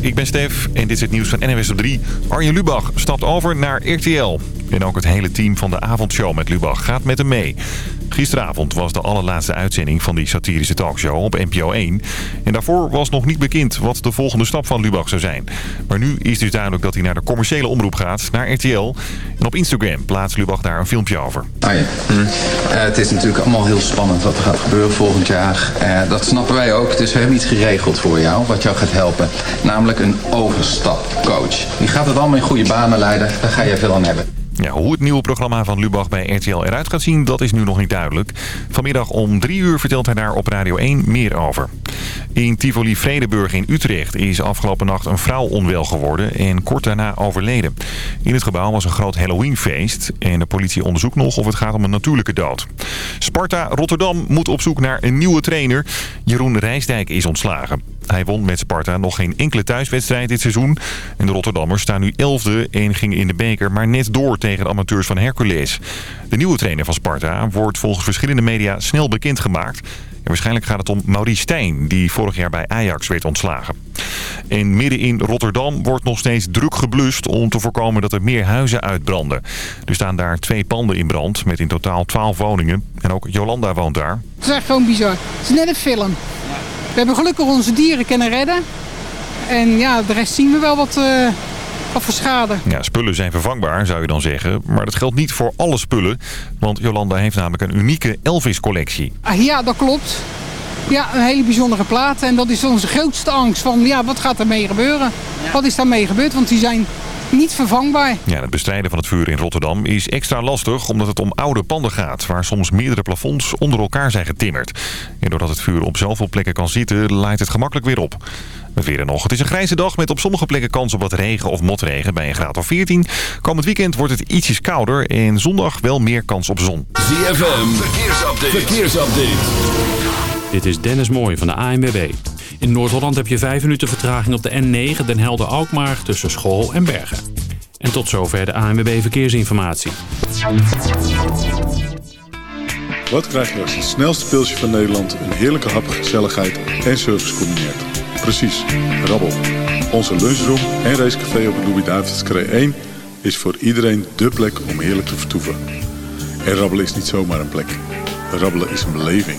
Ik ben Stef en dit is het nieuws van NWS op 3. Arjen Lubach stapt over naar RTL. En ook het hele team van de avondshow met Lubach gaat met hem mee. Gisteravond was de allerlaatste uitzending van die satirische talkshow op NPO 1. En daarvoor was nog niet bekend wat de volgende stap van Lubach zou zijn. Maar nu is dus duidelijk dat hij naar de commerciële omroep gaat, naar RTL. En op Instagram plaatst Lubach daar een filmpje over. Ah ja. Hm. Eh, het is natuurlijk allemaal heel spannend wat er gaat gebeuren volgend jaar. Uh, dat snappen wij ook. Dus we hebben iets geregeld voor jou, wat jou gaat helpen. Namelijk een overstapcoach. Die gaat het allemaal in goede banen leiden. Daar ga je veel aan hebben. Ja, hoe het nieuwe programma van Lubach bij RTL eruit gaat zien, dat is nu nog niet duidelijk. Vanmiddag om drie uur vertelt hij daar op Radio 1 meer over. In Tivoli Vredeburg in Utrecht is afgelopen nacht een vrouw onwel geworden en kort daarna overleden. In het gebouw was een groot Halloweenfeest en de politie onderzoekt nog of het gaat om een natuurlijke dood. Sparta Rotterdam moet op zoek naar een nieuwe trainer. Jeroen Rijsdijk is ontslagen. Hij won met Sparta nog geen enkele thuiswedstrijd dit seizoen. En de Rotterdammers staan nu elfde en gingen in de beker maar net door tegen de amateurs van Hercules. De nieuwe trainer van Sparta wordt volgens verschillende media snel bekendgemaakt. En waarschijnlijk gaat het om Maurice Stijn, die vorig jaar bij Ajax werd ontslagen. En midden in Rotterdam wordt nog steeds druk geblust om te voorkomen dat er meer huizen uitbranden. Er staan daar twee panden in brand met in totaal 12 woningen. En ook Jolanda woont daar. Het is echt gewoon bizar. Het is net een film. We hebben gelukkig onze dieren kunnen redden. En ja, de rest zien we wel wat, uh, wat voor schade. Ja, spullen zijn vervangbaar, zou je dan zeggen. Maar dat geldt niet voor alle spullen. Want Jolanda heeft namelijk een unieke Elvis-collectie. Ah, ja, dat klopt. Ja, een hele bijzondere plaat. En dat is onze grootste angst van, ja, wat gaat ermee gebeuren? Wat is daarmee gebeurd? Want die zijn niet vervangbaar. Ja, het bestrijden van het vuur in Rotterdam is extra lastig omdat het om oude panden gaat... waar soms meerdere plafonds onder elkaar zijn getimmerd. En doordat het vuur op zoveel plekken kan zitten, laait het gemakkelijk weer op. We weer nog. Het is een grijze dag met op sommige plekken kans op wat regen of motregen bij een graad of 14. Komend weekend wordt het ietsjes kouder en zondag wel meer kans op zon. ZFM, verkeersupdate. verkeersupdate. Dit is Dennis Mooij van de ANWB. In Noord-Holland heb je 5 minuten vertraging op de N9 Den Helder-Alkmaar tussen School en Bergen. En tot zover de ANWB Verkeersinformatie. Wat krijg je als het snelste pilsje van Nederland een heerlijke hap, gezelligheid en service combineert? Precies, rabbel. Onze lunchroom en racecafé op de Louis-David's 1 is voor iedereen dé plek om heerlijk te vertoeven. En rabbelen is niet zomaar een plek. Rabbelen is een beleving.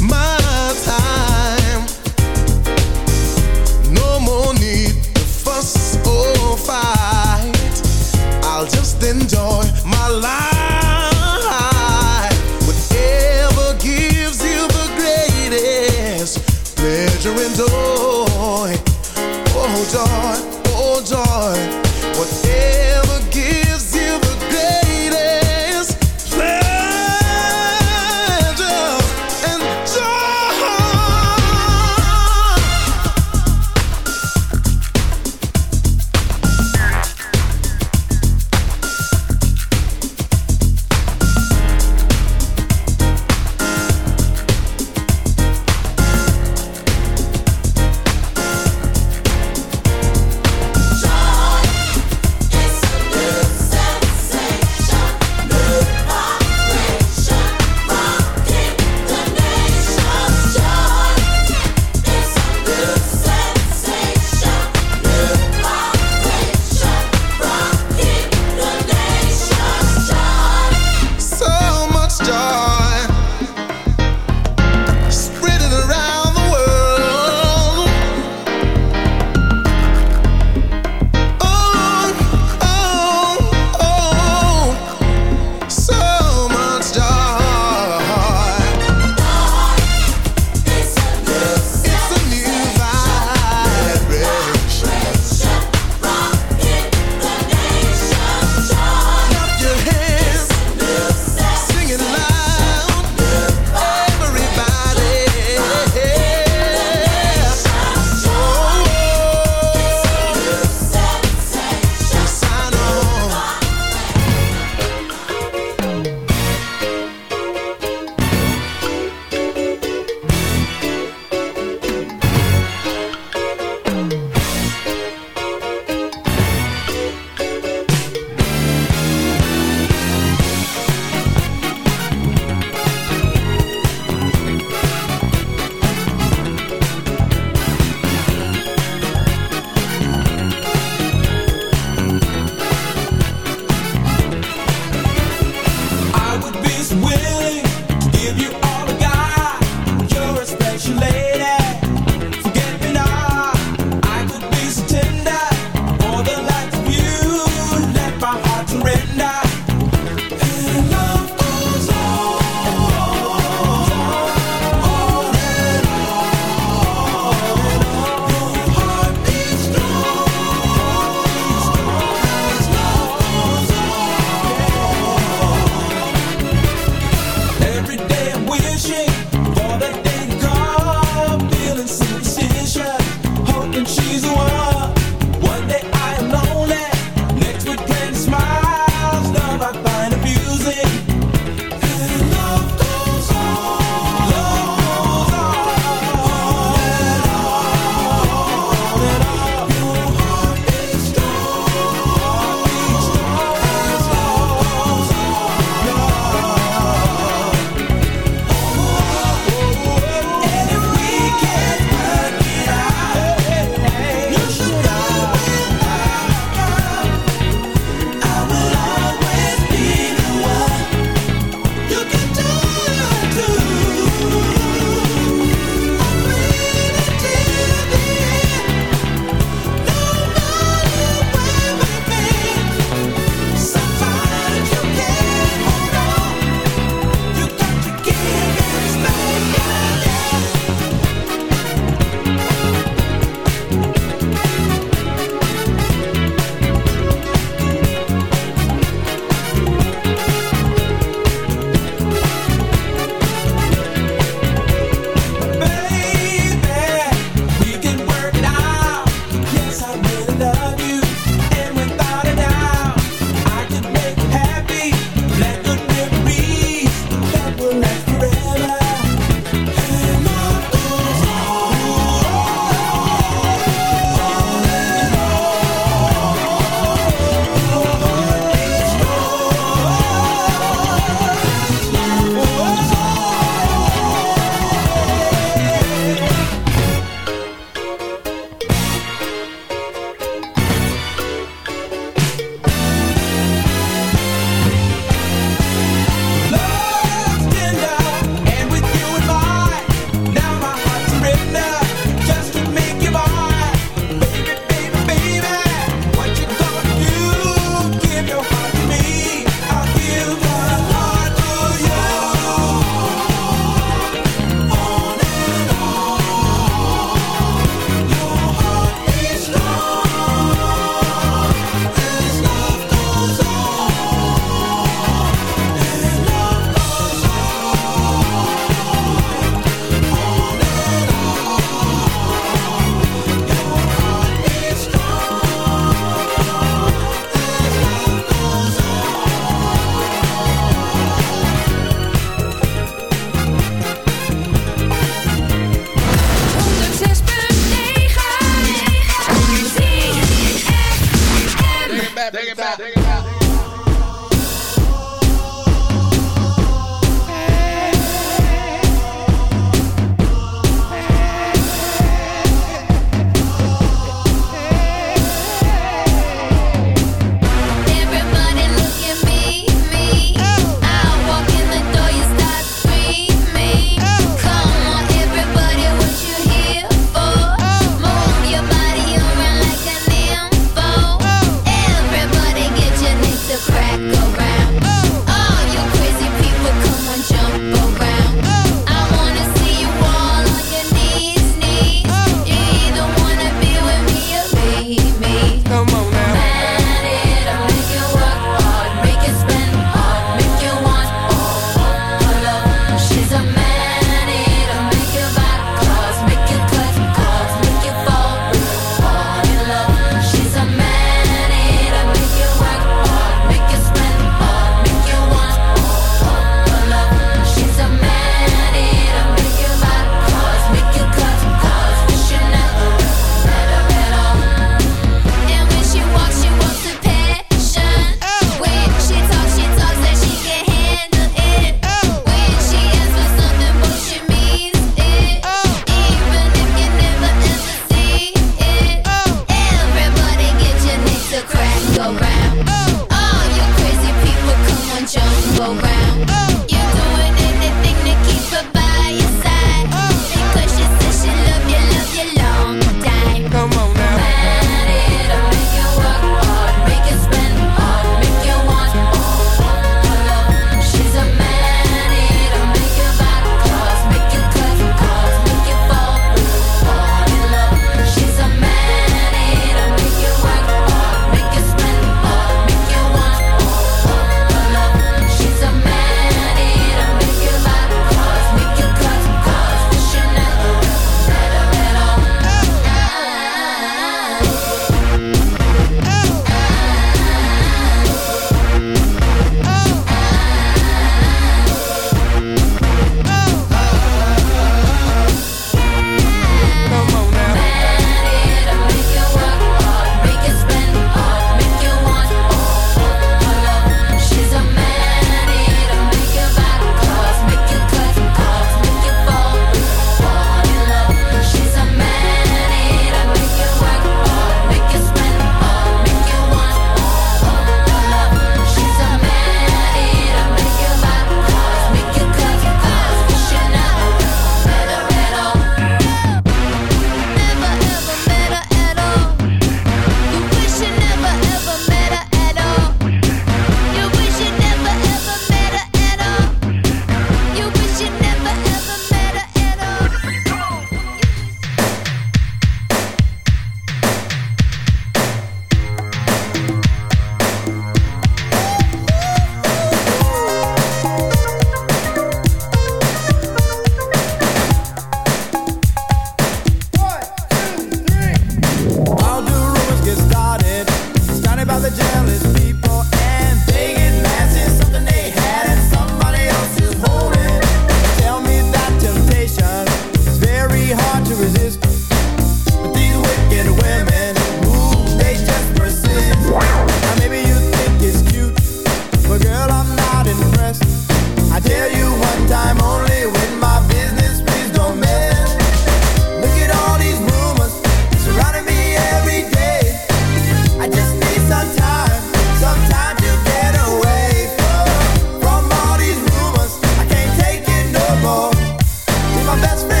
my best friend.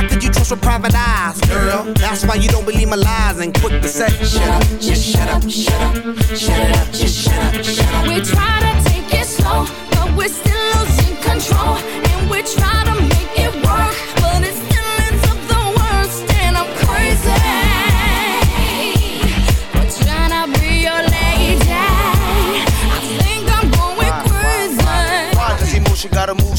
How could you trust with private eyes, girl? That's why you don't believe my lies and quick to say, shut up, just shut up, shut up, shut it up, just shut up, shut up. We try to take it slow, but we're still losing control. And we try to make it work, but it still ends up the worst. And I'm crazy. We're trying to be your lady. I think I'm going crazy. Why does emotion gotta move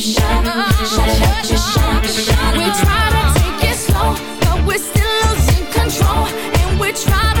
We try to take it slow, but we're still losing control. And we try to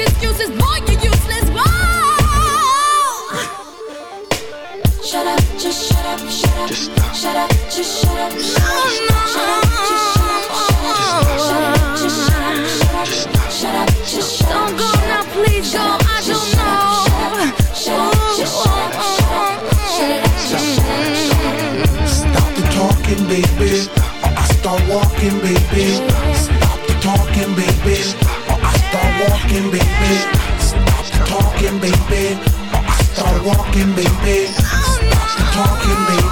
excuses, boy, you useless, boy. Shut up, just shut up, shut up. Just stop. Shut up, just shut up, shut up. Oh, no. Shut up, just shut up, shut up. Shut up, just shut up, shut up. Shut up, just shut up. Don't go now, please go, I don't know. Shut up, just shut up, shut up. Shut up, shut up. Stop the talking, baby. I start walking, baby. Start walking, baby. Stop talking, baby. Start walking, baby. Stop talking, baby.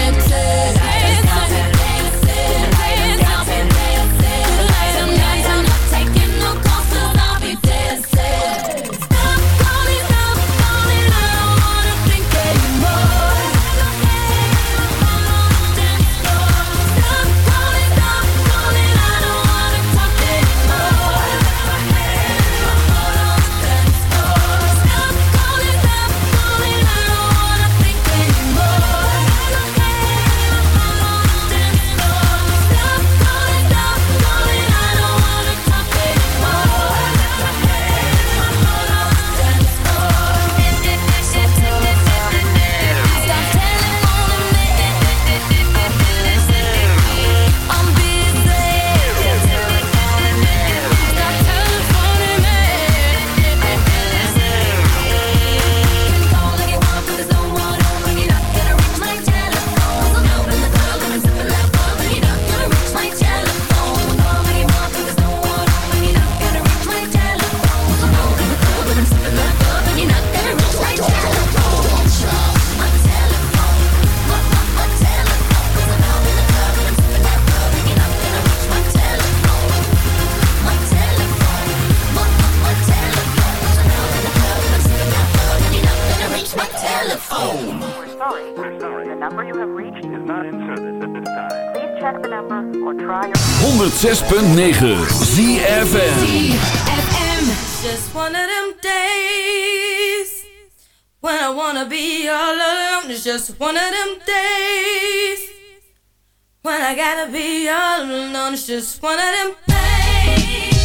106.9 ZFN Just one of them days. When I wanna be all alone It's just one of them days. When I gotta be all alone It's just one of them days.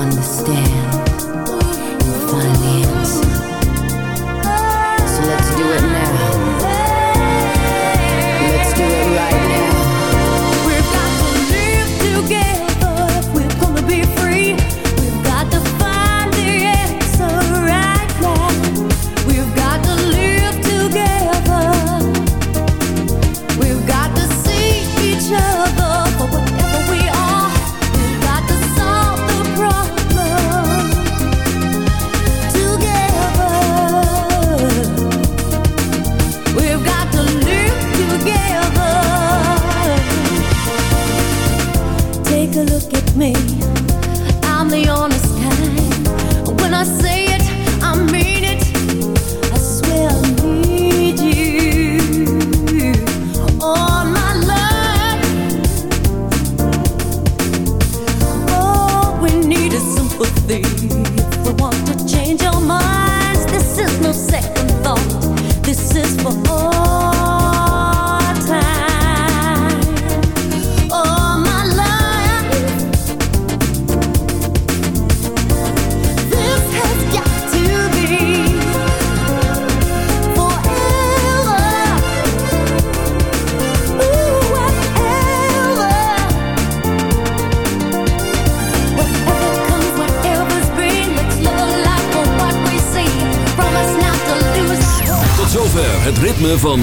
understand.